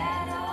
get away.